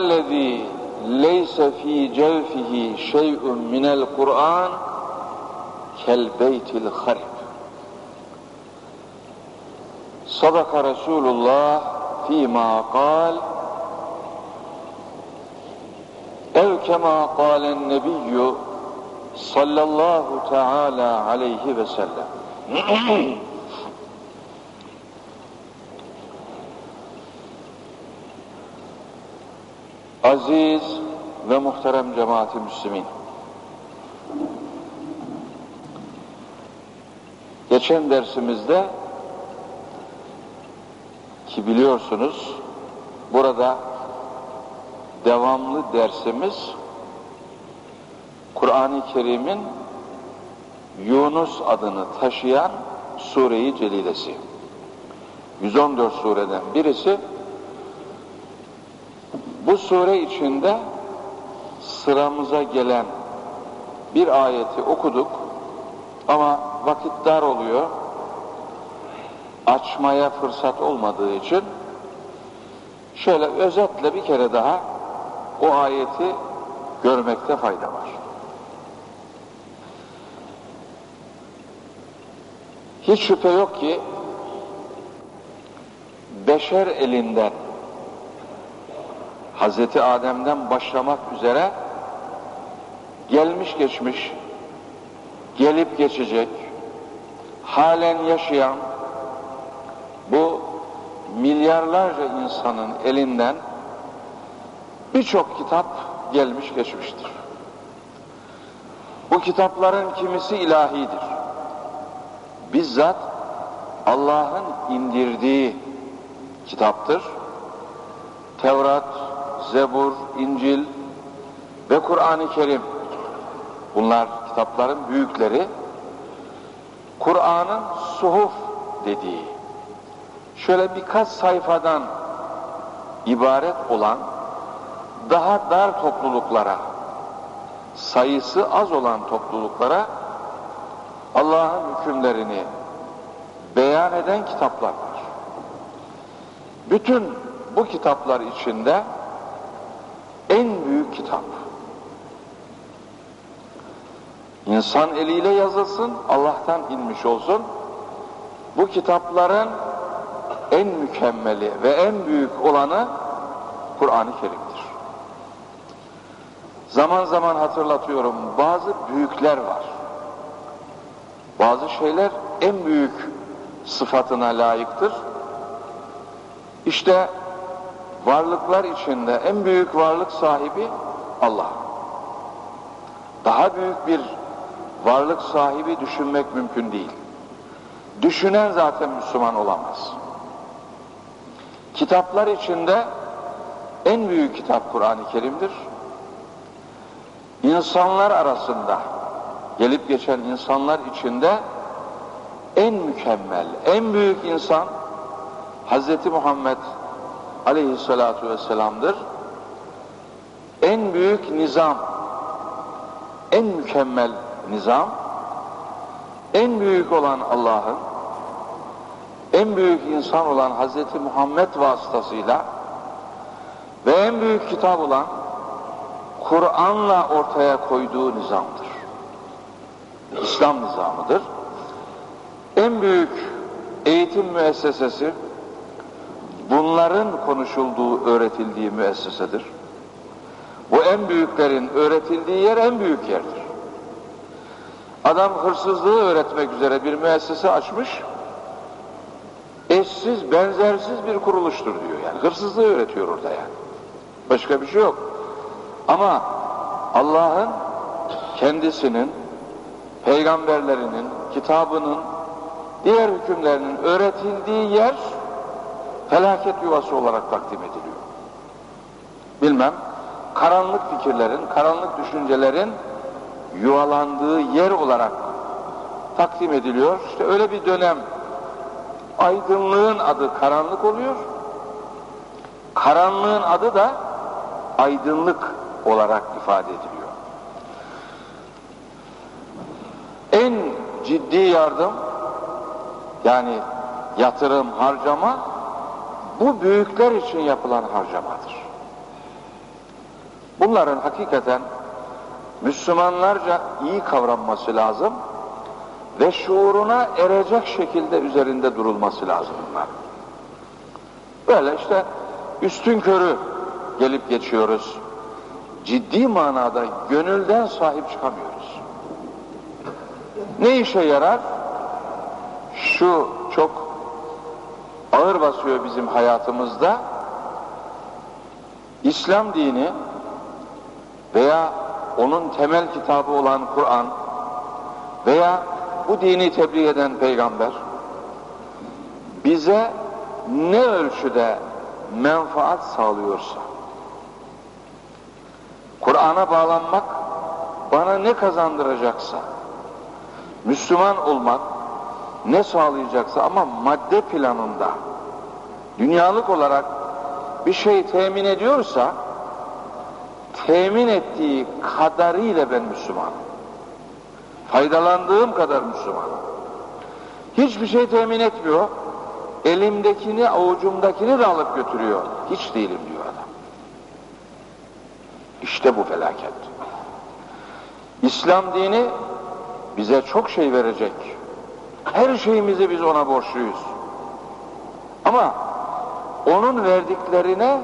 الذي ليس في جوفه شيء من القرآن كالبيت الخرب. صدق رسول الله فيما قال أو كما قال النبي صلى الله تعالى عليه وسلم. Aziz ve muhterem cemaati müslümin. Geçen dersimizde ki biliyorsunuz burada devamlı dersimiz Kur'an-ı Kerim'in Yunus adını taşıyan Sure-i Celilesi. 114 sureden birisi bu sure içinde sıramıza gelen bir ayeti okuduk ama vakit dar oluyor. Açmaya fırsat olmadığı için şöyle özetle bir kere daha o ayeti görmekte fayda var. Hiç şüphe yok ki beşer elinden Hazreti Adem'den başlamak üzere gelmiş geçmiş, gelip geçecek, halen yaşayan bu milyarlarca insanın elinden birçok kitap gelmiş geçmiştir. Bu kitapların kimisi ilahidir. Bizzat Allah'ın indirdiği kitaptır. Tevrat, Zebur, İncil ve Kur'an-ı Kerim. Bunlar kitapların büyükleri. Kur'an'ın suhuf dediği, şöyle birkaç sayfadan ibaret olan daha dar topluluklara, sayısı az olan topluluklara Allah'ın hükümlerini beyan eden kitaplar var. Bütün bu kitaplar içinde büyük kitap. İnsan eliyle yazılsın, Allah'tan inmiş olsun. Bu kitapların en mükemmeli ve en büyük olanı Kur'an-ı Kerim'dir. Zaman zaman hatırlatıyorum, bazı büyükler var. Bazı şeyler en büyük sıfatına layıktır. İşte varlıklar içinde en büyük varlık sahibi Allah. Daha büyük bir varlık sahibi düşünmek mümkün değil. Düşünen zaten Müslüman olamaz. Kitaplar içinde en büyük kitap Kur'an-ı Kerim'dir. İnsanlar arasında, gelip geçen insanlar içinde en mükemmel, en büyük insan Hz. Muhammed aleyhissalatu vesselam'dır. En büyük nizam, en mükemmel nizam, en büyük olan Allah'ın, en büyük insan olan Hz. Muhammed vasıtasıyla ve en büyük kitap olan Kur'an'la ortaya koyduğu nizamdır. İslam nizamıdır. En büyük eğitim müessesesi bunların konuşulduğu, öğretildiği müessesedir. Bu en büyüklerin öğretildiği yer en büyük yerdir. Adam hırsızlığı öğretmek üzere bir müessese açmış, eşsiz, benzersiz bir kuruluştur diyor yani. Hırsızlığı öğretiyor orada yani. Başka bir şey yok. Ama Allah'ın kendisinin, peygamberlerinin, kitabının, diğer hükümlerinin öğretildiği yer felaket yuvası olarak takdim ediliyor. Bilmem, karanlık fikirlerin, karanlık düşüncelerin yuvalandığı yer olarak takdim ediliyor. İşte öyle bir dönem aydınlığın adı karanlık oluyor. Karanlığın adı da aydınlık olarak ifade ediliyor. En ciddi yardım yani yatırım, harcama bu büyükler için yapılan harcamadır. Bunların hakikaten Müslümanlarca iyi kavranması lazım ve şuuruna erecek şekilde üzerinde durulması lazım bunlar. Böyle işte üstün körü gelip geçiyoruz. Ciddi manada gönülden sahip çıkamıyoruz. Ne işe yarar? Şu çok ağır basıyor bizim hayatımızda. İslam dini veya onun temel kitabı olan Kur'an veya bu dini tebliğ eden peygamber bize ne ölçüde menfaat sağlıyorsa Kur'an'a bağlanmak bana ne kazandıracaksa Müslüman olmak ne sağlayacaksa ama madde planında dünyalık olarak bir şey temin ediyorsa temin ettiği kadarıyla ben Müslümanım. Faydalandığım kadar Müslümanım. Hiçbir şey temin etmiyor. Elimdekini, avucumdakini de alıp götürüyor. Hiç değilim diyor adam. İşte bu felaket. İslam dini bize çok şey verecek. Her şeyimizi biz ona borçluyuz. Ama onun verdiklerine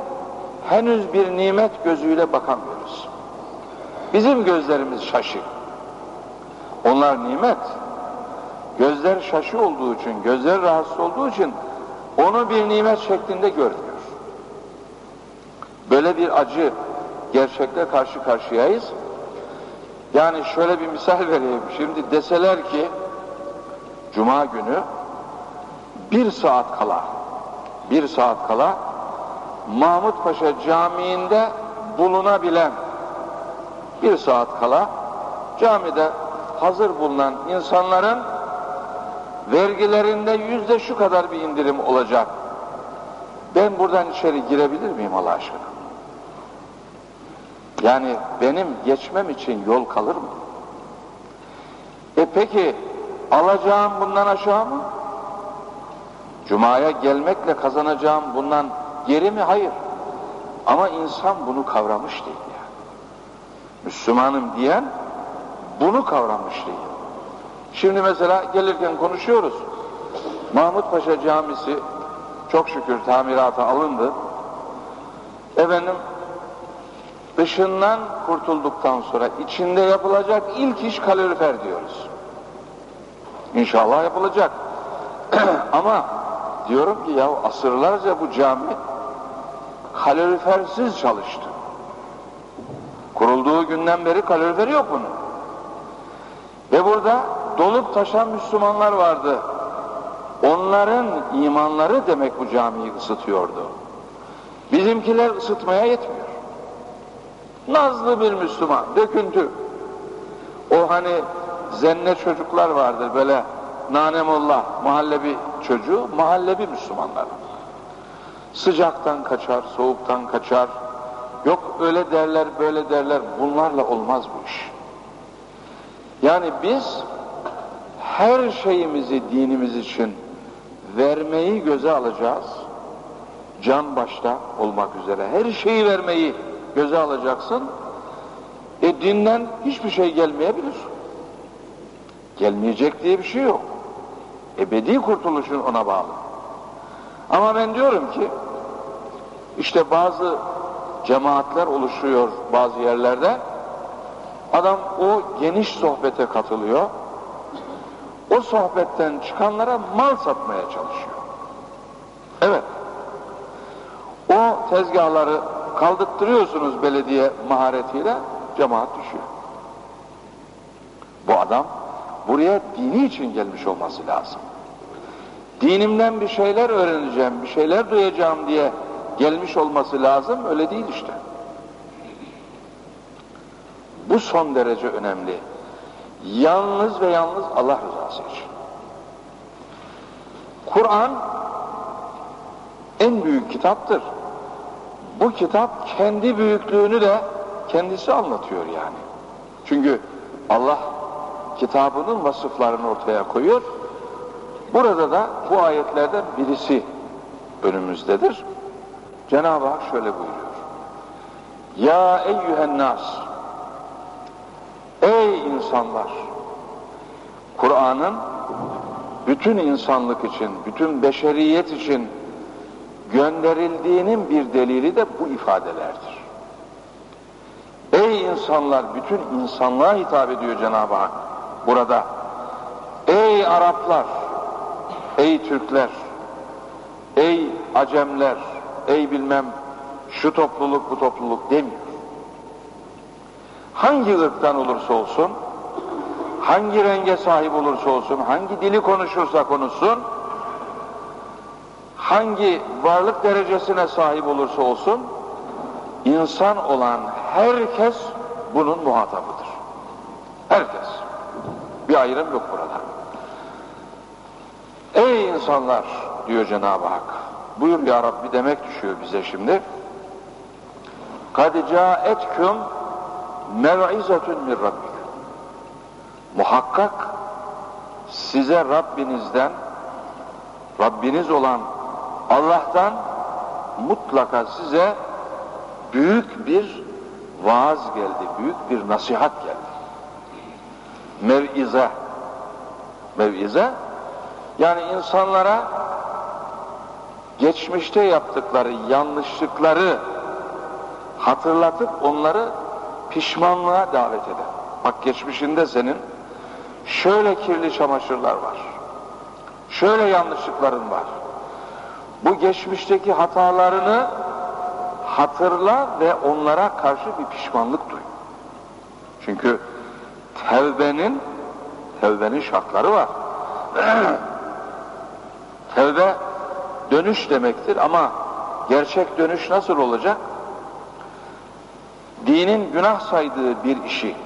henüz bir nimet gözüyle bakamıyoruz. Bizim gözlerimiz şaşı. Onlar nimet. Gözler şaşı olduğu için, gözler rahatsız olduğu için onu bir nimet şeklinde görmüyor. Böyle bir acı gerçekle karşı karşıyayız. Yani şöyle bir misal vereyim. Şimdi deseler ki Cuma günü bir saat kala bir saat kala Mahmut Paşa Camii'nde bulunabilen bir saat kala camide hazır bulunan insanların vergilerinde yüzde şu kadar bir indirim olacak. Ben buradan içeri girebilir miyim Allah aşkına? Yani benim geçmem için yol kalır mı? E peki alacağım bundan aşağı mı? Cuma'ya gelmekle kazanacağım bundan geri mi? Hayır. Ama insan bunu kavramış değil yani. Müslümanım diyen bunu kavramış değil. Şimdi mesela gelirken konuşuyoruz. Mahmut Paşa Camisi çok şükür tamirata alındı. Efendim dışından kurtulduktan sonra içinde yapılacak ilk iş kalorifer diyoruz. İnşallah yapılacak. Ama diyorum ki ya asırlarca bu cami kalorifersiz çalıştı. Kurulduğu günden beri kaloriferi yok bunun. Ve burada dolup taşan Müslümanlar vardı. Onların imanları demek bu camiyi ısıtıyordu. Bizimkiler ısıtmaya yetmiyor. Nazlı bir Müslüman, döküntü. O hani zenne çocuklar vardır böyle nanemullah, mahallebi çocuğu, mahallebi Müslümanlar. Sıcaktan kaçar, soğuktan kaçar. Yok öyle derler, böyle derler. Bunlarla olmaz bu iş. Yani biz her şeyimizi dinimiz için vermeyi göze alacağız. Can başta olmak üzere her şeyi vermeyi göze alacaksın. E dinden hiçbir şey gelmeyebilir. Gelmeyecek diye bir şey yok. Ebedi kurtuluşun ona bağlı. Ama ben diyorum ki işte bazı cemaatler oluşuyor bazı yerlerde. Adam o geniş sohbete katılıyor. O sohbetten çıkanlara mal satmaya çalışıyor. Evet. O tezgahları kaldırttırıyorsunuz belediye maharetiyle cemaat düşüyor. Bu adam buraya dini için gelmiş olması lazım. Dinimden bir şeyler öğreneceğim, bir şeyler duyacağım diye gelmiş olması lazım. Öyle değil işte. Bu son derece önemli. Yalnız ve yalnız Allah rızası için. Kur'an en büyük kitaptır. Bu kitap kendi büyüklüğünü de kendisi anlatıyor yani. Çünkü Allah kitabının vasıflarını ortaya koyuyor. Burada da bu ayetlerden birisi önümüzdedir. Cenab-ı Hak şöyle buyuruyor. Ya eyyühen nas Ey insanlar Kur'an'ın bütün insanlık için, bütün beşeriyet için gönderildiğinin bir delili de bu ifadelerdir. Ey insanlar, bütün insanlığa hitap ediyor Cenab-ı Hak burada. Ey Araplar, ey Türkler, ey Acemler, ey bilmem şu topluluk bu topluluk demiyor. Hangi ırktan olursa olsun, hangi renge sahip olursa olsun, hangi dili konuşursa konuşsun, hangi varlık derecesine sahip olursa olsun, insan olan herkes bunun muhatabıdır. Herkes. Bir ayrım yok burada. Ey insanlar diyor Cenab-ı Hak. Buyur ya Rabbi demek düşüyor bize şimdi. قَدْ جَاءَتْكُمْ مَوْعِزَةٌ مِنْ رَبِّكُمْ Muhakkak size Rabbinizden, Rabbiniz olan Allah'tan mutlaka size büyük bir vaaz geldi, büyük bir nasihat geldi. Mev'ize, mev'ize, yani insanlara geçmişte yaptıkları yanlışlıkları hatırlatıp onları pişmanlığa davet eder. Bak geçmişinde senin şöyle kirli çamaşırlar var. Şöyle yanlışlıkların var. Bu geçmişteki hatalarını hatırla ve onlara karşı bir pişmanlık duy. Çünkü tevbenin tevbenin şartları var. Tevbe dönüş demektir ama gerçek dönüş nasıl olacak? Dinin günah saydığı bir işi,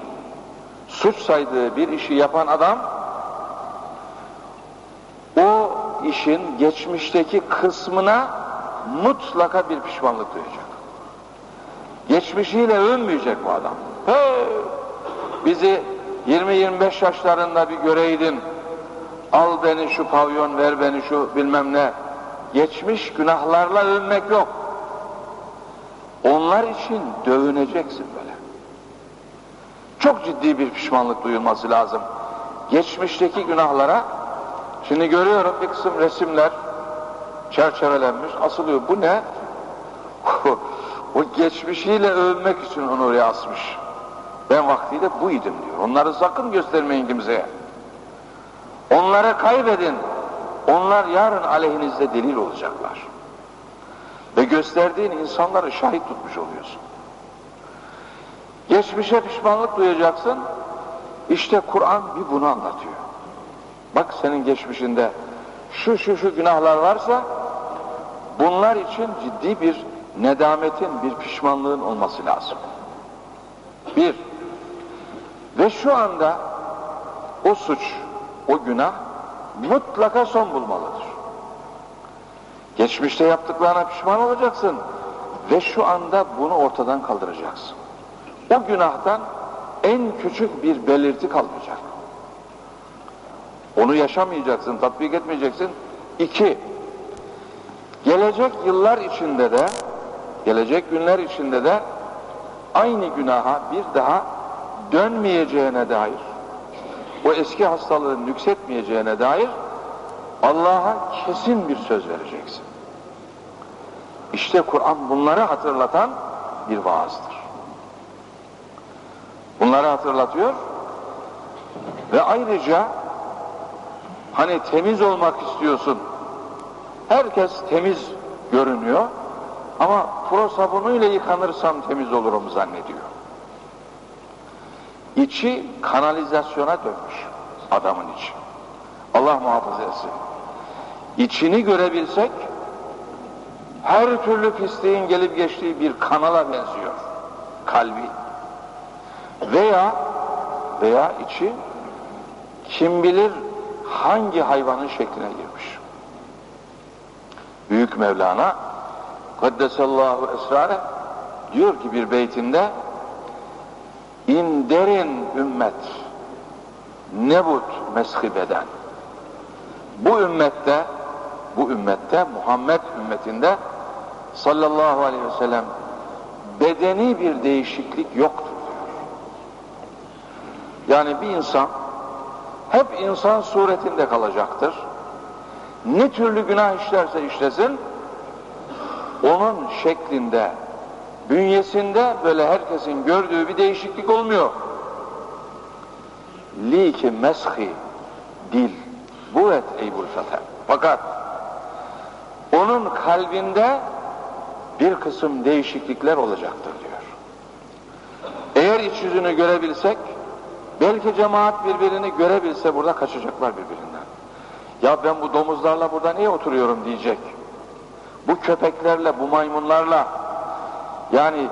suç saydığı bir işi yapan adam o işin geçmişteki kısmına mutlaka bir pişmanlık duyacak. Geçmişiyle övünmeyecek bu adam. Hey, bizi 20-25 yaşlarında bir göreydin, al beni şu pavyon, ver beni şu bilmem ne. Geçmiş günahlarla övünmek yok. Onlar için dövüneceksin böyle. Çok ciddi bir pişmanlık duyulması lazım. Geçmişteki günahlara, şimdi görüyorum bir kısım resimler çerçevelenmiş, asılıyor. Bu ne? o geçmişiyle övünmek için onu oraya asmış. Ben vaktiyle buydım diyor. Onları sakın göstermeyin kimseye. Onları kaybedin. Onlar yarın aleyhinizde delil olacaklar. Ve gösterdiğin insanları şahit tutmuş oluyorsun. Geçmişe pişmanlık duyacaksın. İşte Kur'an bir bunu anlatıyor. Bak senin geçmişinde şu şu şu günahlar varsa bunlar için ciddi bir nedametin, bir pişmanlığın olması lazım. Bir, ve şu anda o suç, o günah mutlaka son bulmalıdır. Geçmişte yaptıklarına pişman olacaksın ve şu anda bunu ortadan kaldıracaksın. O günahtan en küçük bir belirti kalmayacak. Onu yaşamayacaksın, tatbik etmeyeceksin. İki, gelecek yıllar içinde de, gelecek günler içinde de aynı günaha bir daha dönmeyeceğine dair, o eski hastalığın yükseltmeyeceğine dair Allah'a kesin bir söz vereceksin. İşte Kur'an bunları hatırlatan bir vaazdır. Bunları hatırlatıyor ve ayrıca hani temiz olmak istiyorsun. Herkes temiz görünüyor ama pro sabunuyla yıkanırsam temiz olurum zannediyor. İçi kanalizasyona dönmüş adamın içi. Allah muhafaza etsin. İçini görebilsek her türlü pisliğin gelip geçtiği bir kanala benziyor. Kalbi. Veya veya içi kim bilir hangi hayvanın şekline girmiş. Büyük Mevlana Kaddesallahu esrare diyor ki bir beytinde inderin ümmet nebut meshibeden bu ümmette bu ümmette Muhammed ümmetinde sallallahu aleyhi ve sellem bedeni bir değişiklik yoktur. Yani bir insan hep insan suretinde kalacaktır. Ne türlü günah işlerse işlesin, onun şeklinde, bünyesinde böyle herkesin gördüğü bir değişiklik olmuyor. Liki meshi dil, bu et eybul feter. Fakat onun kalbinde bir kısım değişiklikler olacaktır diyor. Eğer iç yüzünü görebilsek, belki cemaat birbirini görebilse burada kaçacaklar birbirinden. Ya ben bu domuzlarla burada niye oturuyorum diyecek. Bu köpeklerle, bu maymunlarla, yani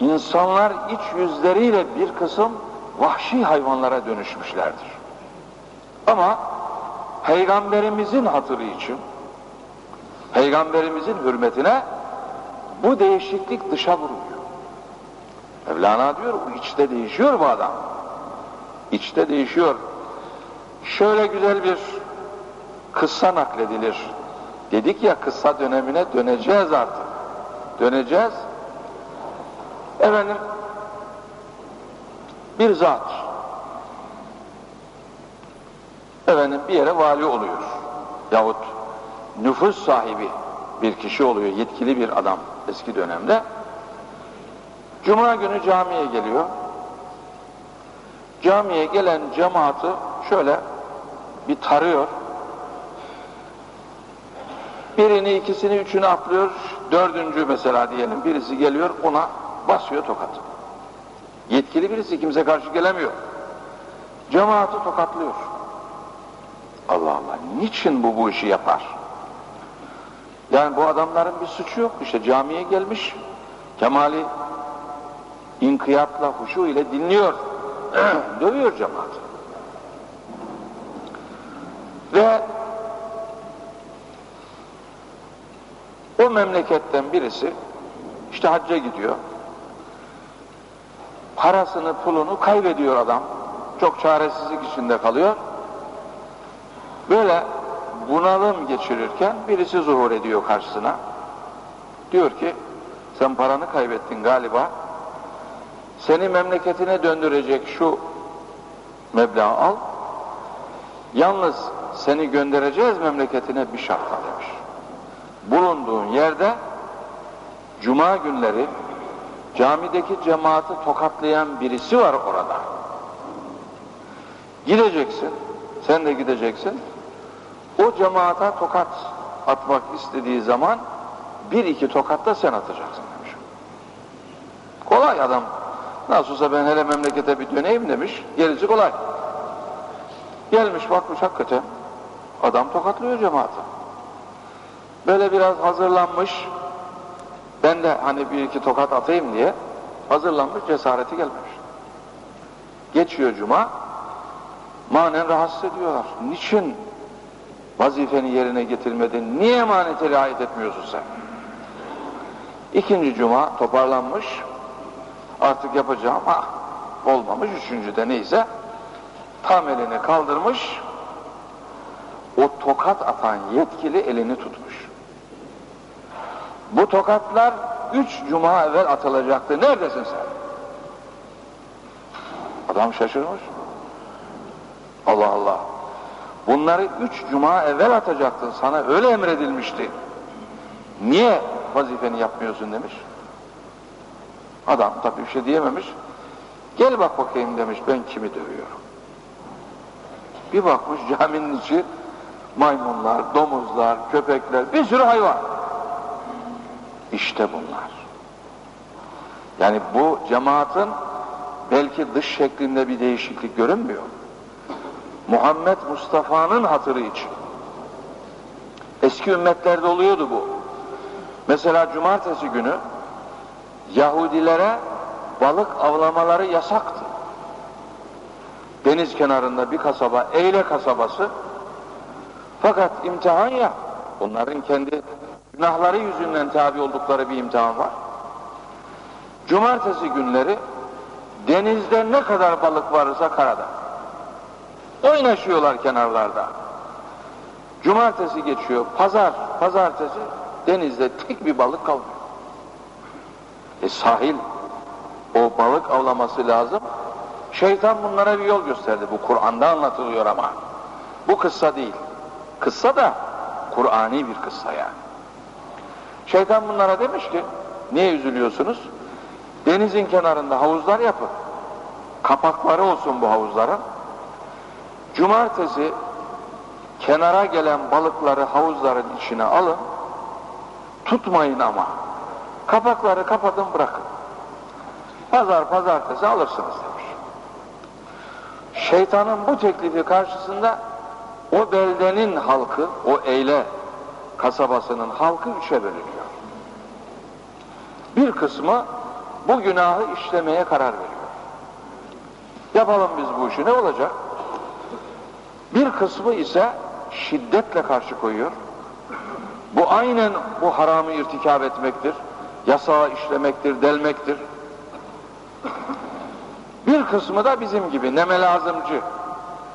insanlar iç yüzleriyle bir kısım vahşi hayvanlara dönüşmüşlerdir. Ama Peygamberimizin hatırı için, Peygamberimizin hürmetine bu değişiklik dışa vuruluyor. Mevlana diyor bu içte değişiyor bu adam. İçte değişiyor. Şöyle güzel bir kıssa nakledilir. Dedik ya kıssa dönemine döneceğiz artık. Döneceğiz. Efendim bir zat efendim bir yere vali oluyor. Yahut nüfus sahibi bir kişi oluyor, yetkili bir adam eski dönemde. Cuma günü camiye geliyor. Camiye gelen cemaati şöyle bir tarıyor. Birini, ikisini, üçünü atlıyor. Dördüncü mesela diyelim birisi geliyor ona basıyor tokat. Yetkili birisi kimse karşı gelemiyor. Cemaati tokatlıyor. Allah Allah niçin bu bu işi yapar? Yani bu adamların bir suçu yok. İşte camiye gelmiş. Kemali inkiyatla, huşu ile dinliyor. Dövüyor cemaati. Ve o memleketten birisi işte hacca gidiyor. Parasını, pulunu kaybediyor adam. Çok çaresizlik içinde kalıyor. Böyle bunalım geçirirken birisi zuhur ediyor karşısına. Diyor ki sen paranı kaybettin galiba. Seni memleketine döndürecek şu meblağı al. Yalnız seni göndereceğiz memleketine bir şartla demiş. Bulunduğun yerde cuma günleri camideki cemaati tokatlayan birisi var orada. Gideceksin, sen de gideceksin. O cemaata tokat atmak istediği zaman bir iki tokat da sen atacaksın demiş. Kolay adam. Nasılsa ben hele memlekete bir döneyim demiş. Gerisi kolay. Gelmiş bakmış hakikaten. Adam tokatlıyor cemaati. Böyle biraz hazırlanmış. Ben de hani bir iki tokat atayım diye hazırlanmış cesareti gelmemiş. Geçiyor cuma. Manen rahatsız ediyorlar. Niçin vazifeni yerine getirmedin? Niye emanete riayet etmiyorsun sen? İkinci cuma toparlanmış. Artık yapacağım ha olmamış. Üçüncüde neyse tam elini kaldırmış. O tokat atan yetkili elini tutmuş. Bu tokatlar üç cuma evvel atılacaktı. Neredesin sen? Adam şaşırmış. Allah Allah. Bunları üç cuma evvel atacaktın. Sana öyle emredilmişti. Niye vazifeni yapmıyorsun demiş. Adam tabii bir şey diyememiş. Gel bak bakayım demiş ben kimi dövüyorum. Bir bakmış caminin içi maymunlar, domuzlar, köpekler, bir sürü hayvan. İşte bunlar. Yani bu cemaatin belki dış şeklinde bir değişiklik görünmüyor. Muhammed Mustafa'nın hatırı için. Eski ümmetlerde oluyordu bu. Mesela cumartesi günü Yahudilere balık avlamaları yasaktı. Deniz kenarında bir kasaba, Eyle kasabası. Fakat imtihan ya, bunların kendi günahları yüzünden tabi oldukları bir imtihan var. Cumartesi günleri denizde ne kadar balık varsa karada. Oynaşıyorlar kenarlarda. Cumartesi geçiyor, pazar, pazartesi denizde tek bir balık kalmıyor. E sahil, o balık avlaması lazım. Şeytan bunlara bir yol gösterdi. Bu Kur'an'da anlatılıyor ama. Bu kıssa değil. Kıssa da Kur'ani bir kıssa yani. Şeytan bunlara demiş ki, niye üzülüyorsunuz? Denizin kenarında havuzlar yapın. Kapakları olsun bu havuzların. Cumartesi kenara gelen balıkları havuzların içine alın. Tutmayın ama. Kapakları kapatın bırakın. Pazar pazartesi alırsınız demiş. Şeytanın bu teklifi karşısında o beldenin halkı, o eyle kasabasının halkı üçe bölünüyor. Bir kısmı bu günahı işlemeye karar veriyor. Yapalım biz bu işi ne olacak? Bir kısmı ise şiddetle karşı koyuyor. Bu aynen bu haramı irtikab etmektir. Yasağı işlemektir, delmektir. Bir kısmı da bizim gibi neme lazımcı.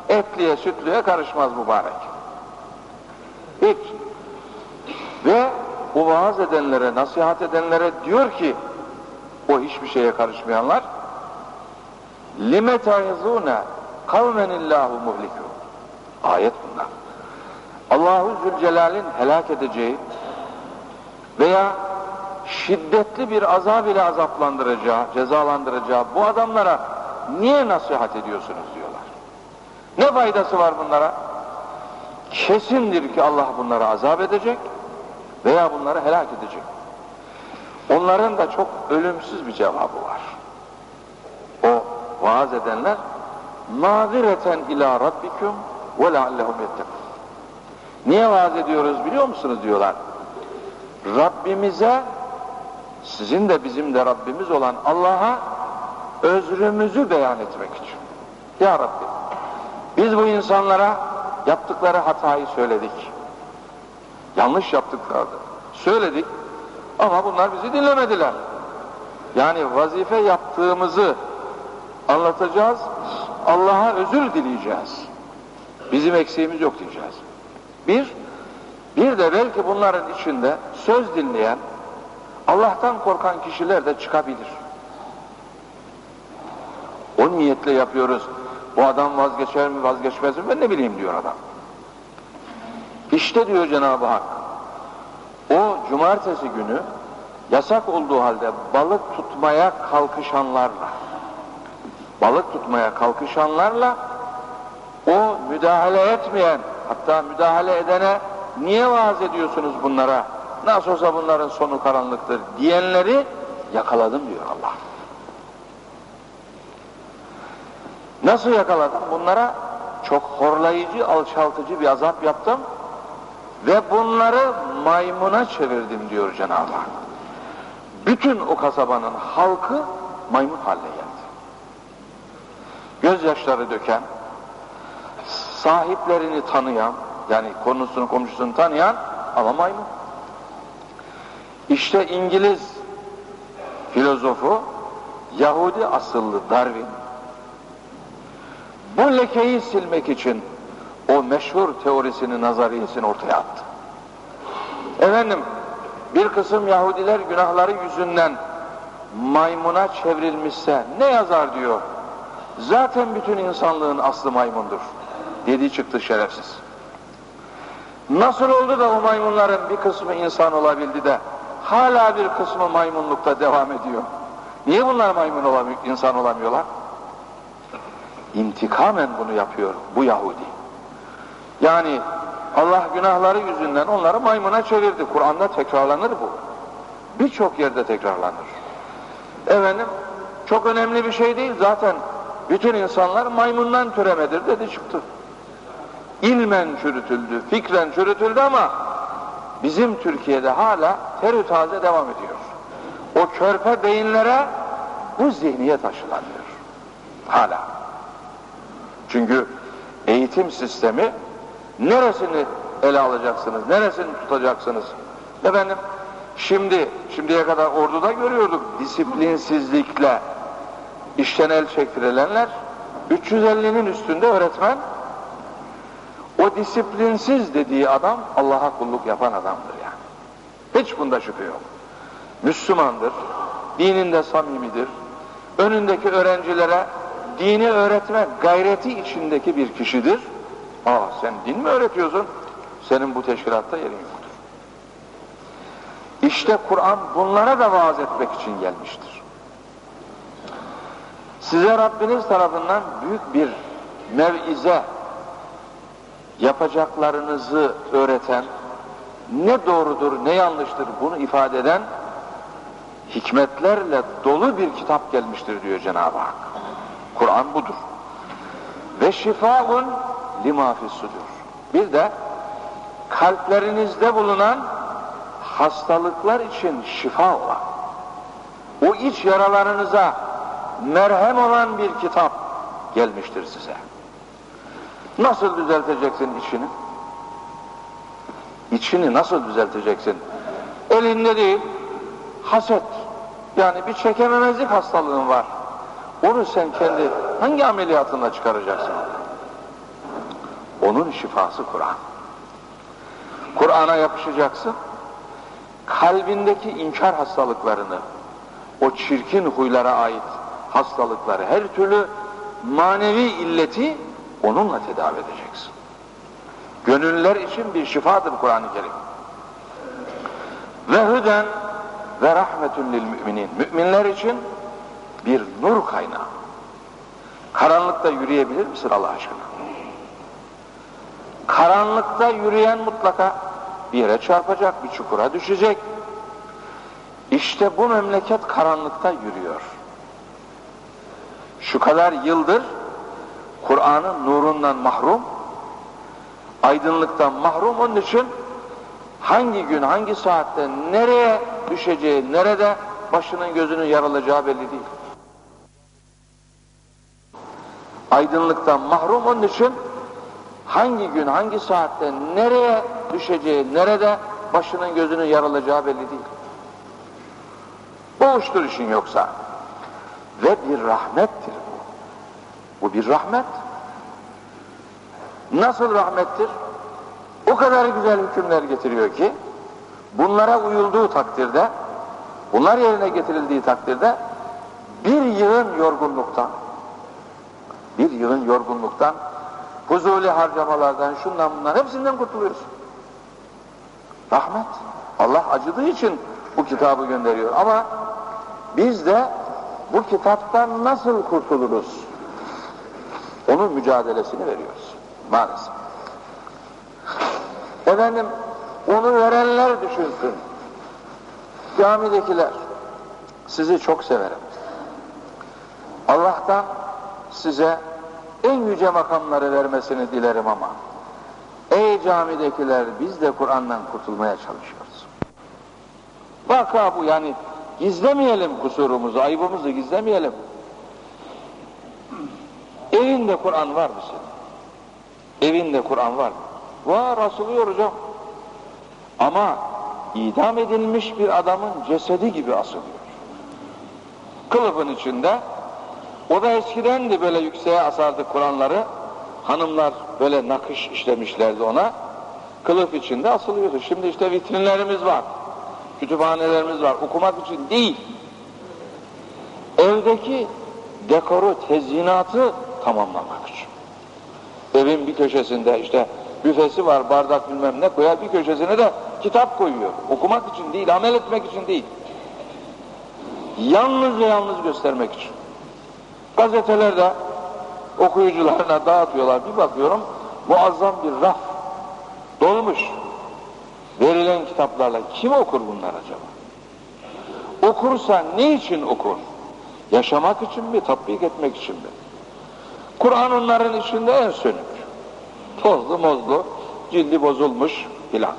Etliye sütlüye karışmaz mübarek. Hiç. Ve bu vaaz edenlere, nasihat edenlere diyor ki o hiçbir şeye karışmayanlar lime ta'izune kavmenillahu muhliku ayet bunlar. Allahu Zülcelal'in helak edeceği veya şiddetli bir azab ile azaplandıracağı, cezalandıracağı bu adamlara niye nasihat ediyorsunuz diyorlar. Ne faydası var bunlara? Kesindir ki Allah bunları azap edecek veya bunları helak edecek. Onların da çok ölümsüz bir cevabı var. O vaaz edenler mazireten ila rabbikum ve leallehum yettekun. Niye vaaz ediyoruz biliyor musunuz diyorlar. Rabbimize sizin de bizim de Rabbimiz olan Allah'a özrümüzü beyan etmek için. Ya Rabbi biz bu insanlara yaptıkları hatayı söyledik. Yanlış yaptıklardı. Söyledik ama bunlar bizi dinlemediler. Yani vazife yaptığımızı anlatacağız. Allah'a özür dileyeceğiz. Bizim eksiğimiz yok diyeceğiz. Bir, bir de belki bunların içinde söz dinleyen, Allah'tan korkan kişiler de çıkabilir. O niyetle yapıyoruz. Bu adam vazgeçer mi vazgeçmez mi ben ne bileyim diyor adam. İşte diyor Cenab-ı Hak, o cumartesi günü yasak olduğu halde balık tutmaya kalkışanlarla, balık tutmaya kalkışanlarla o müdahale etmeyen, hatta müdahale edene niye vaaz ediyorsunuz bunlara? Nasıl olsa bunların sonu karanlıktır diyenleri yakaladım diyor Allah. Nasıl yakaladım? Bunlara çok horlayıcı, alçaltıcı bir azap yaptım ve bunları maymuna çevirdim diyor Cenab-ı Hak. Bütün o kasabanın halkı maymun haline geldi. Gözyaşları döken, sahiplerini tanıyan, yani konusunu komşusunu tanıyan ama maymun. İşte İngiliz filozofu Yahudi asıllı Darwin bu lekeyi silmek için o meşhur teorisini, nazariyesini ortaya attı. Efendim, bir kısım Yahudiler günahları yüzünden maymuna çevrilmişse ne yazar diyor. Zaten bütün insanlığın aslı maymundur. Dedi çıktı şerefsiz. Nasıl oldu da o maymunların bir kısmı insan olabildi de hala bir kısmı maymunlukta devam ediyor? Niye bunlar maymun olamıyor, insan olamıyorlar? İntikamen bunu yapıyor bu Yahudi. Yani Allah günahları yüzünden onları maymuna çevirdi. Kur'an'da tekrarlanır bu. Birçok yerde tekrarlanır. Efendim, çok önemli bir şey değil zaten. Bütün insanlar maymundan türemedir dedi çıktı. İlmen çürütüldü, fikren çürütüldü ama bizim Türkiye'de hala terü taze devam ediyor. O körpe beyinlere bu zihniyet aşılanıyor. Hala. Çünkü eğitim sistemi neresini ele alacaksınız, neresini tutacaksınız? Efendim, şimdi, şimdiye kadar orduda görüyorduk disiplinsizlikle işten el çektirilenler 350'nin üstünde öğretmen o disiplinsiz dediği adam Allah'a kulluk yapan adamdır yani. Hiç bunda şüphe yok. Müslümandır, dininde samimidir. Önündeki öğrencilere dini öğretme gayreti içindeki bir kişidir. Aa sen din mi öğretiyorsun? Senin bu teşkilatta yerin yoktur. İşte Kur'an bunlara da vaaz etmek için gelmiştir. Size Rabbiniz tarafından büyük bir mevize yapacaklarınızı öğreten, ne doğrudur ne yanlıştır bunu ifade eden hikmetlerle dolu bir kitap gelmiştir diyor Cenab-ı Hak. Kur'an budur. Ve şifaun lima sudur. Bir de kalplerinizde bulunan hastalıklar için şifa olan, o iç yaralarınıza merhem olan bir kitap gelmiştir size. Nasıl düzelteceksin içini? İçini nasıl düzelteceksin? Elinde değil, haset. Yani bir çekememezlik hastalığın var. Onu sen kendi hangi ameliyatında çıkaracaksın? Onun şifası Kur'an. Kur'an'a yapışacaksın. Kalbindeki inkar hastalıklarını, o çirkin huylara ait hastalıkları, her türlü manevi illeti onunla tedavi edeceksin. Gönüller için bir şifadır Kur'an-ı Kerim. Ve hüden ve rahmetun lil müminin. Müminler için bir nur kaynağı. Karanlıkta yürüyebilir misin Allah aşkına? Karanlıkta yürüyen mutlaka bir yere çarpacak, bir çukura düşecek. İşte bu memleket karanlıkta yürüyor. Şu kadar yıldır Kur'an'ın nurundan mahrum, aydınlıktan mahrum onun için hangi gün, hangi saatte, nereye düşeceği, nerede başının gözünün yaralacağı belli değil. Aydınlıktan mahrum onun için hangi gün, hangi saatte, nereye düşeceği, nerede başının gözünün yaralacağı belli değil. Boğuştur işin yoksa. Ve bir rahmettir bu. Bu bir rahmet. Nasıl rahmettir? O kadar güzel hükümler getiriyor ki bunlara uyulduğu takdirde bunlar yerine getirildiği takdirde bir yığın yorgunluktan bir yığın yorgunluktan huzuli harcamalardan şundan bundan hepsinden kurtuluyorsun. Rahmet. Allah acıdığı için bu kitabı gönderiyor ama biz de bu kitaptan nasıl kurtuluruz? Onun mücadelesini veriyoruz. Maalesef. Efendim onu verenler düşünsün. Camidekiler sizi çok severim. Allah'tan size en yüce makamları vermesini dilerim ama ey camidekiler biz de Kur'an'dan kurtulmaya çalışıyoruz. Vaka bu yani gizlemeyelim kusurumuzu, ayıbımızı gizlemeyelim. Evinde Kur'an var mı senin? Evinde Kur'an var mı? Var asılıyor hocam. Ama idam edilmiş bir adamın cesedi gibi asılıyor. Kılıfın içinde o da eskiden de böyle yükseğe asardı Kur'anları. Hanımlar böyle nakış işlemişlerdi ona. Kılıf içinde asılıyordu. Şimdi işte vitrinlerimiz var. Kütüphanelerimiz var. Okumak için değil. Evdeki dekoru, tezyinatı tamamlamak için. Evin bir köşesinde işte büfesi var, bardak bilmem ne koyar, bir köşesine de kitap koyuyor. Okumak için değil, amel etmek için değil. Yalnız ve yalnız göstermek için. Gazetelerde okuyucularına dağıtıyorlar. Bir bakıyorum muazzam bir raf dolmuş. Verilen kitaplarla kim okur bunlar acaba? Okursa ne için okur? Yaşamak için mi, tatbik etmek için mi? Kur'an onların içinde en sönük. Tozlu mozlu, cildi bozulmuş filan.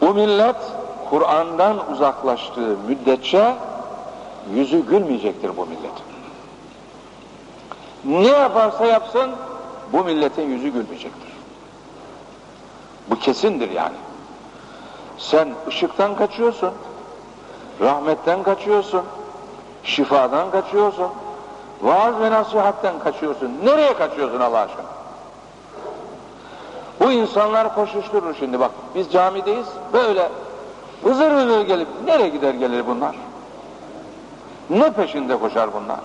Bu millet Kur'an'dan uzaklaştığı müddetçe yüzü gülmeyecektir bu milletin. Ne yaparsa yapsın bu milletin yüzü gülmeyecektir. Bu kesindir yani. Sen ışıktan kaçıyorsun, rahmetten kaçıyorsun, şifadan kaçıyorsun, vaaz ve nasihatten kaçıyorsun. Nereye kaçıyorsun Allah aşkına? Bu insanlar koşuşturur şimdi bak. Biz camideyiz böyle Hızır hızır gelip nereye gider gelir bunlar? Ne peşinde koşar bunlar?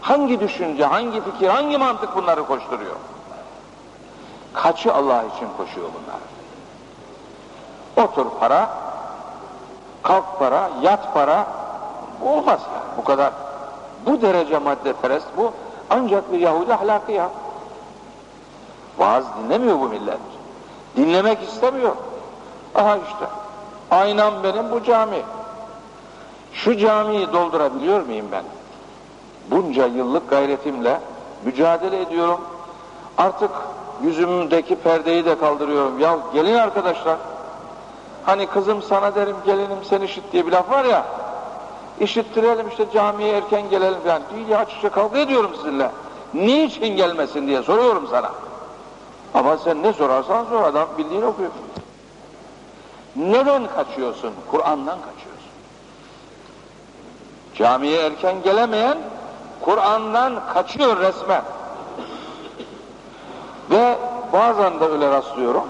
Hangi düşünce, hangi fikir, hangi mantık bunları koşturuyor? Kaçı Allah için koşuyor bunlar? Otur para, kalk para, yat para, olmaz ya bu kadar. Bu derece madde perest bu ancak bir Yahudi ahlakı ya. Vaaz dinlemiyor bu millet. Dinlemek istemiyor. Aha işte aynam benim bu cami. Şu camiyi doldurabiliyor muyum ben? Bunca yıllık gayretimle mücadele ediyorum. Artık yüzümdeki perdeyi de kaldırıyorum. Ya gelin arkadaşlar. Hani kızım sana derim gelinim sen işit diye bir laf var ya. İşittirelim işte camiye erken gelelim falan. Değil ya açıkça kavga ediyorum sizinle. Niçin gelmesin diye soruyorum sana. Ama sen ne sorarsan sor adam bildiğini okuyor. Neden kaçıyorsun? Kur'an'dan kaçıyorsun. Camiye erken gelemeyen Kur'an'dan kaçıyor resmen. Ve bazen de öyle rastlıyorum.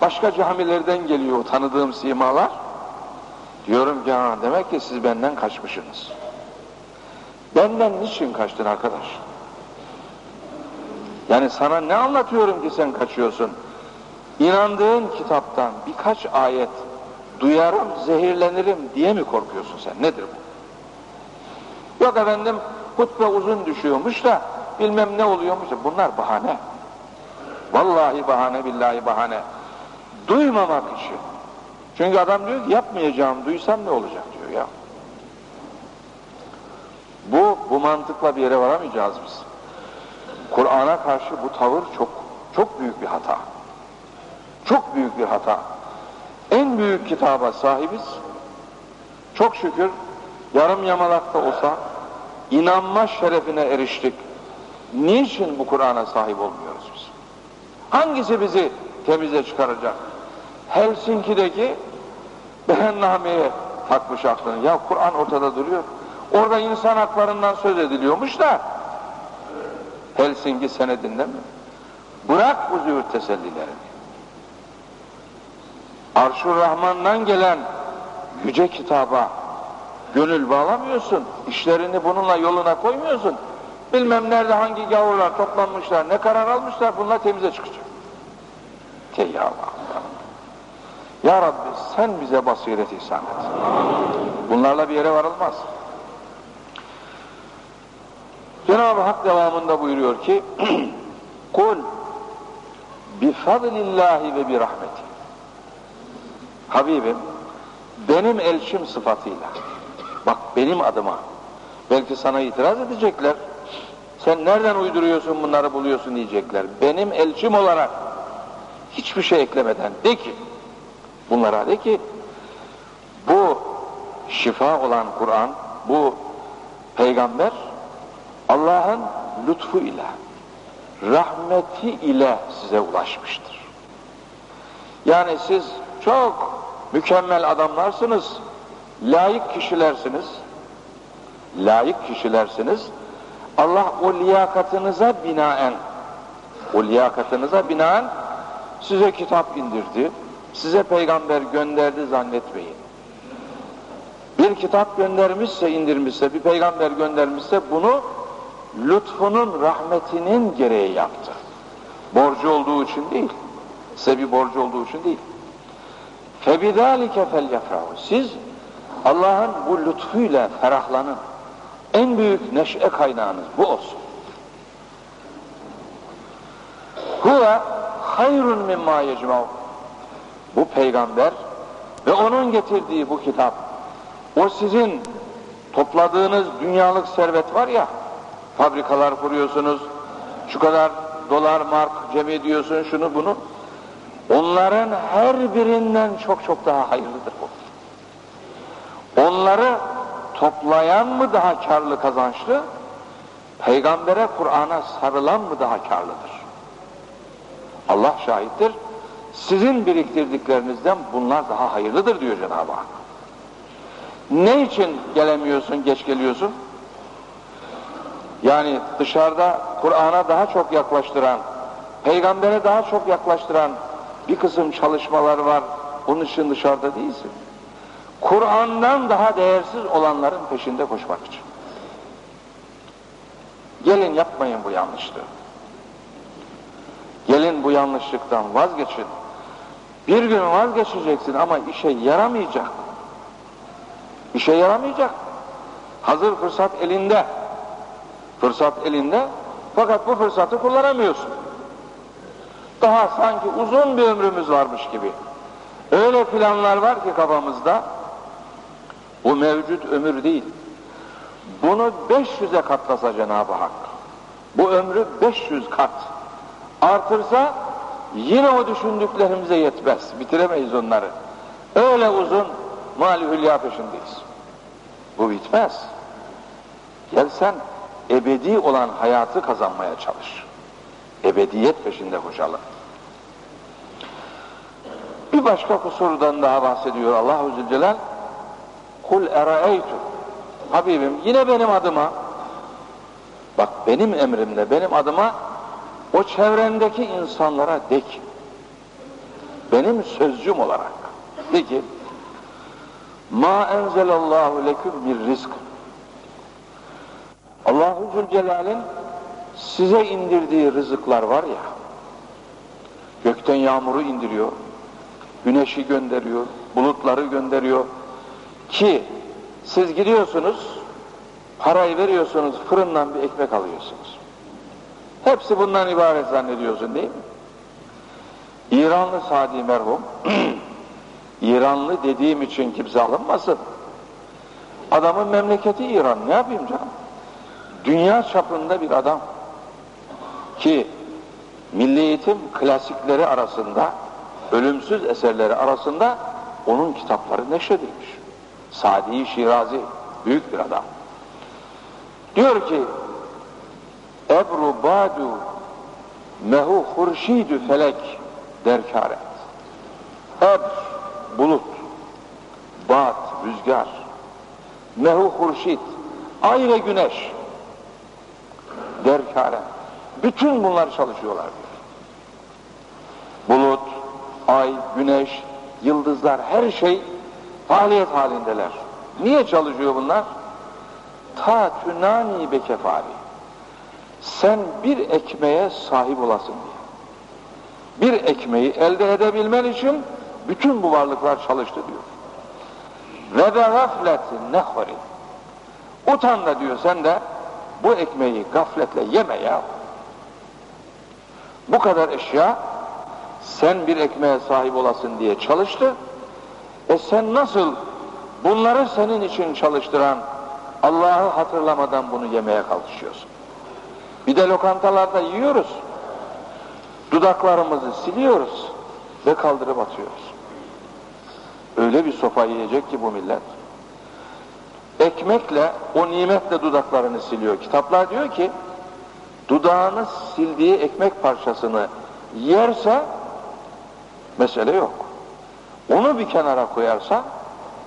Başka camilerden geliyor tanıdığım simalar. Diyorum ki ha, demek ki siz benden kaçmışsınız. Benden niçin kaçtın arkadaş? Yani sana ne anlatıyorum ki sen kaçıyorsun? İnandığın kitaptan birkaç ayet duyarım, zehirlenirim diye mi korkuyorsun sen? Nedir bu? Yok efendim hutbe uzun düşüyormuş da bilmem ne oluyormuş bunlar bahane. Vallahi bahane, billahi bahane. Duymamak için. Çünkü adam diyor ki yapmayacağım, duysam ne olacak diyor ya. Bu, bu mantıkla bir yere varamayacağız biz. Kur'an'a karşı bu tavır çok, çok büyük bir hata. Çok büyük bir hata. En büyük kitaba sahibiz. Çok şükür yarım yamalakta olsa inanma şerefine eriştik. Niçin bu Kur'an'a sahip olmuyoruz biz? Hangisi bizi temize çıkaracak? Helsinki'deki beyannameye takmış aklını. Ya Kur'an ortada duruyor. Orada insan haklarından söz ediliyormuş da Helsinki senedinde mi? Bırak bu züğürt tesellilerini. Arşur Rahman'dan gelen yüce kitaba gönül bağlamıyorsun. İşlerini bununla yoluna koymuyorsun. Bilmem nerede hangi gavurlar toplanmışlar, ne karar almışlar, bunlar temize çıkacak. Ya. Ya Rabbi sen bize basiret ihsan et. Bunlarla bir yere varılmaz. Cenab-ı Hak devamında buyuruyor ki Kul bifadlillahi ve bir rahmeti Habibim benim elçim sıfatıyla bak benim adıma. Belki sana itiraz edecekler. Sen nereden uyduruyorsun bunları buluyorsun diyecekler. Benim elçim olarak hiçbir şey eklemeden de ki bunlara de ki bu şifa olan Kur'an bu peygamber Allah'ın lütfu ile rahmeti ile size ulaşmıştır. Yani siz çok mükemmel adamlarsınız, layık kişilersiniz, layık kişilersiniz. Allah o liyakatınıza binaen, o liyakatınıza binaen size kitap indirdi, size peygamber gönderdi zannetmeyin. Bir kitap göndermişse, indirmişse, bir peygamber göndermişse bunu lütfunun, rahmetinin gereği yaptı. Borcu olduğu için değil. Size bir borcu olduğu için değil. فَبِذَٰلِكَ فَلْيَفْرَهُ Siz Allah'ın bu lütfuyla ferahlanın. En büyük neşe kaynağınız bu olsun. Huve hayrun mimma yecma'u Bu peygamber ve onun getirdiği bu kitap o sizin topladığınız dünyalık servet var ya fabrikalar kuruyorsunuz şu kadar dolar mark cem ediyorsun şunu bunu onların her birinden çok çok daha hayırlıdır bu. Onları toplayan mı daha karlı kazançlı? Peygambere Kur'an'a sarılan mı daha karlıdır? Allah şahittir. Sizin biriktirdiklerinizden bunlar daha hayırlıdır diyor Cenab-ı Hak. Ne için gelemiyorsun, geç geliyorsun? Yani dışarıda Kur'an'a daha çok yaklaştıran, peygambere daha çok yaklaştıran bir kısım çalışmalar var. Onun için dışarıda değilsin. Kur'an'dan daha değersiz olanların peşinde koşmak için. Gelin yapmayın bu yanlışlığı. Gelin bu yanlışlıktan vazgeçin. Bir gün vazgeçeceksin ama işe yaramayacak. İşe yaramayacak. Hazır fırsat elinde. Fırsat elinde fakat bu fırsatı kullanamıyorsun. Daha sanki uzun bir ömrümüz varmış gibi. Öyle planlar var ki kafamızda bu mevcut ömür değil. Bunu 500'e katlasa Cenab-ı Hak. Bu ömrü 500 kat artırsa yine o düşündüklerimize yetmez. Bitiremeyiz onları. Öyle uzun mali hülya peşindeyiz. Bu bitmez. Gel sen ebedi olan hayatı kazanmaya çalış. Ebediyet peşinde koşalım. Bir başka kusurdan daha bahsediyor Allahu Zülcelal. Kul eraeytu. Habibim yine benim adıma bak benim emrimle benim adıma o çevrendeki insanlara de ki benim sözcüm olarak de ki ma enzelallahu leküm bir rizk Allahu Zülcelal'in size indirdiği rızıklar var ya gökten yağmuru indiriyor güneşi gönderiyor bulutları gönderiyor ki siz gidiyorsunuz parayı veriyorsunuz fırından bir ekmek alıyorsunuz. Hepsi bundan ibaret zannediyorsun değil mi? İranlı Sadi merhum İranlı dediğim için kimse alınmasın. Adamın memleketi İran ne yapayım canım? Dünya çapında bir adam. Ki milli eğitim klasikleri arasında ölümsüz eserleri arasında onun kitapları neşredilmiş. Sadi Şirazi büyük bir adam. Diyor ki Ebru badu mehu hurşidü felek derkaret. Ebr bulut, bat rüzgar, mehu hurşid ay ve güneş derkare. Bütün bunlar çalışıyorlar Bulut, ay, güneş, yıldızlar her şey faaliyet halindeler. Niye çalışıyor bunlar? Ta tünani bekefari. Sen bir ekmeğe sahip olasın diye. Bir ekmeği elde edebilmen için bütün bu varlıklar çalıştı diyor. Ve de gafletin nehori. Utan da diyor sen de bu ekmeği gafletle yeme ya. Bu kadar eşya sen bir ekmeğe sahip olasın diye çalıştı. E sen nasıl bunları senin için çalıştıran Allah'ı hatırlamadan bunu yemeye kalkışıyorsun? Bir de lokantalarda yiyoruz. Dudaklarımızı siliyoruz ve kaldırıp atıyoruz. Öyle bir sopa yiyecek ki bu millet ekmekle, o nimetle dudaklarını siliyor. Kitaplar diyor ki, dudağını sildiği ekmek parçasını yerse, mesele yok. Onu bir kenara koyarsa,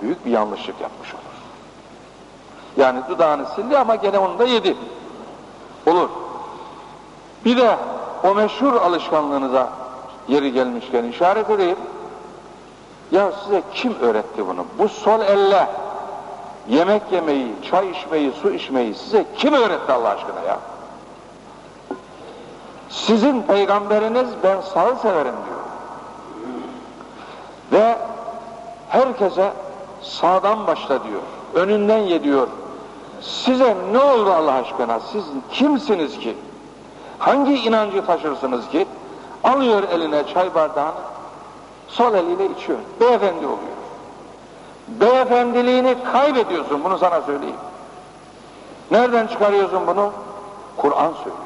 büyük bir yanlışlık yapmış olur. Yani dudağını sildi ama gene onu da yedi. Olur. Bir de o meşhur alışkanlığınıza yeri gelmişken işaret edeyim. Ya size kim öğretti bunu? Bu sol elle yemek yemeyi, çay içmeyi, su içmeyi size kim öğretti Allah aşkına ya? Sizin peygamberiniz ben sağı severim diyor. Ve herkese sağdan başla diyor. Önünden ye diyor. Size ne oldu Allah aşkına? Siz kimsiniz ki? Hangi inancı taşırsınız ki? Alıyor eline çay bardağını, sol eliyle içiyor. Beyefendi oluyor beyefendiliğini kaybediyorsun bunu sana söyleyeyim. Nereden çıkarıyorsun bunu? Kur'an söylüyor.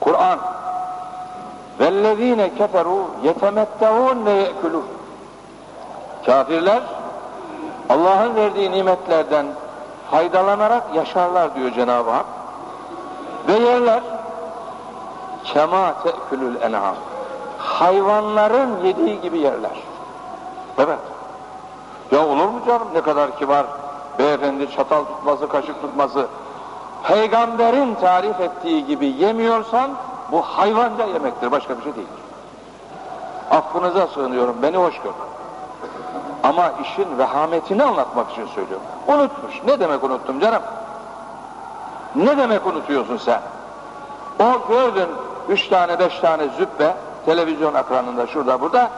Kur'an keferu yetemettevun ve yekulun kafirler Allah'ın verdiği nimetlerden faydalanarak yaşarlar diyor Cenab-ı Hak ve yerler kema te'külül en'am hayvanların yediği gibi yerler evet ya olur mu canım ne kadar kibar beyefendi çatal tutması, kaşık tutması. Peygamberin tarif ettiği gibi yemiyorsan bu hayvanca yemektir, başka bir şey değil. Affınıza sığınıyorum, beni hoş görün. Ama işin vehametini anlatmak için söylüyorum. Unutmuş. Ne demek unuttum canım? Ne demek unutuyorsun sen? O gördün üç tane beş tane züppe televizyon ekranında şurada burada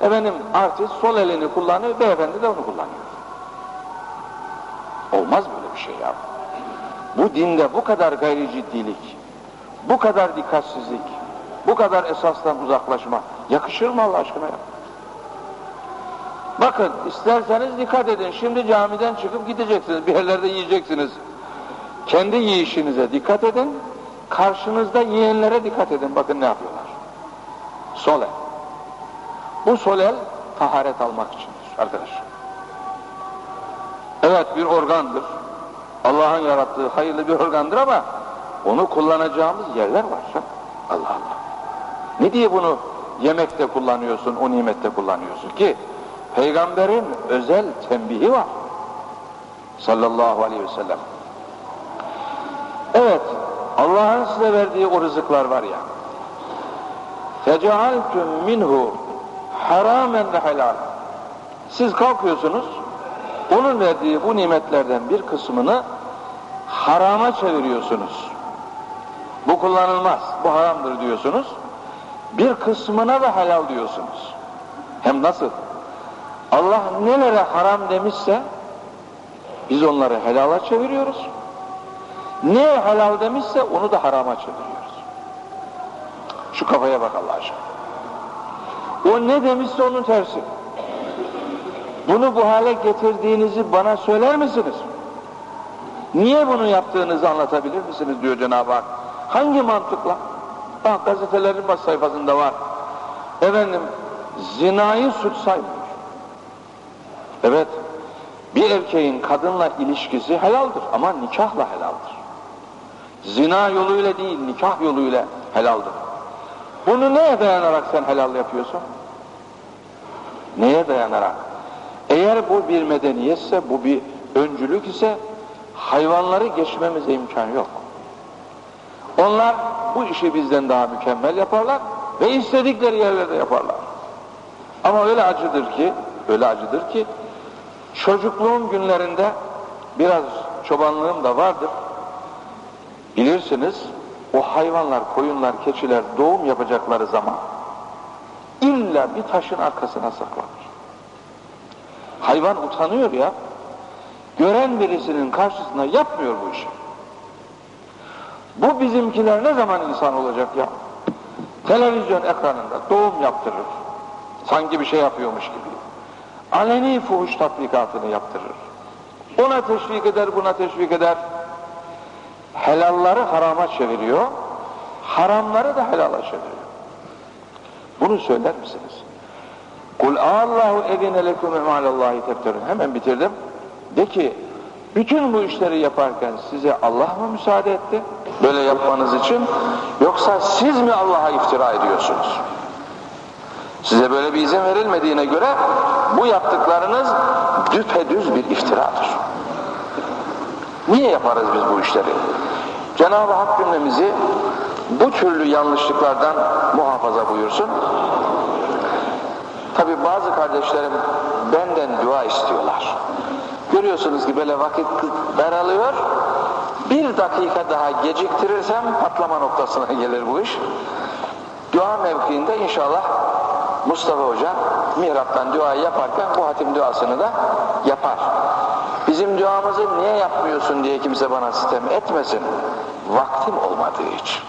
efendim artist sol elini kullanıyor beyefendi de onu kullanıyor. Olmaz böyle bir şey ya. Bu dinde bu kadar gayri ciddilik, bu kadar dikkatsizlik, bu kadar esasdan uzaklaşma yakışır mı Allah aşkına ya? Bakın isterseniz dikkat edin. Şimdi camiden çıkıp gideceksiniz. Bir yerlerde yiyeceksiniz. Kendi yiyişinize dikkat edin. Karşınızda yiyenlere dikkat edin. Bakın ne yapıyorlar. Sol el. Bu sol el taharet almak içindir arkadaşlar. Evet bir organdır. Allah'ın yarattığı hayırlı bir organdır ama onu kullanacağımız yerler var. Allah Allah. Ne diye bunu yemekte kullanıyorsun, o nimette kullanıyorsun ki? Peygamberin özel tembihi var. Sallallahu aleyhi ve sellem. Evet, Allah'ın size verdiği o rızıklar var ya. Fecealtum minhu haramen ve helal. Siz kalkıyorsunuz, onun verdiği bu nimetlerden bir kısmını harama çeviriyorsunuz. Bu kullanılmaz, bu haramdır diyorsunuz. Bir kısmına da helal diyorsunuz. Hem nasıl? Nasıl? Allah nelere haram demişse biz onları helala çeviriyoruz. Ne helal demişse onu da harama çeviriyoruz. Şu kafaya bak Allah aşkına. O ne demişse onun tersi. Bunu bu hale getirdiğinizi bana söyler misiniz? Niye bunu yaptığınızı anlatabilir misiniz diyor Cenab-ı Hak. Hangi mantıkla? Bak gazetelerin baş sayfasında var. Efendim zinayı suç saymıyor. Evet bir erkeğin kadınla ilişkisi helaldir ama nikahla helaldir. Zina yoluyla değil nikah yoluyla helaldir. Bunu neye dayanarak sen helal yapıyorsun? Neye dayanarak? Eğer bu bir medeniyetse, bu bir öncülük ise hayvanları geçmemize imkan yok. Onlar bu işi bizden daha mükemmel yaparlar ve istedikleri yerlerde yaparlar. Ama öyle acıdır ki, öyle acıdır ki çocukluğum günlerinde biraz çobanlığım da vardır. Bilirsiniz o hayvanlar, koyunlar, keçiler doğum yapacakları zaman illa bir taşın arkasına saklanır. Hayvan utanıyor ya. Gören birisinin karşısında yapmıyor bu işi. Bu bizimkiler ne zaman insan olacak ya? Televizyon ekranında doğum yaptırır. Sanki bir şey yapıyormuş gibi. Aleni fuhuş tatbikatını yaptırır. Ona teşvik eder, buna teşvik eder. Helalları harama çeviriyor. Haramları da helala çeviriyor. Bunu söyler misiniz? Kul Allahu evine lekum emalallahi tebterun. Hemen bitirdim. De ki bütün bu işleri yaparken size Allah mı müsaade etti? Böyle yapmanız için yoksa siz mi Allah'a iftira ediyorsunuz? Size böyle bir izin verilmediğine göre bu yaptıklarınız düpedüz bir iftiradır. Niye yaparız biz bu işleri? Cenab-ı Hak cümlemizi bu türlü yanlışlıklardan muhafaza buyursun. Tabi bazı kardeşlerim benden dua istiyorlar. Görüyorsunuz ki böyle vakit daralıyor. Bir dakika daha geciktirirsem patlama noktasına gelir bu iş. Dua mevkiinde inşallah Mustafa Hoca mihraptan duayı yaparken bu hatim duasını da yapar. Bizim duamızı niye yapmıyorsun diye kimse bana sitem etmesin. Vaktim olmadığı için.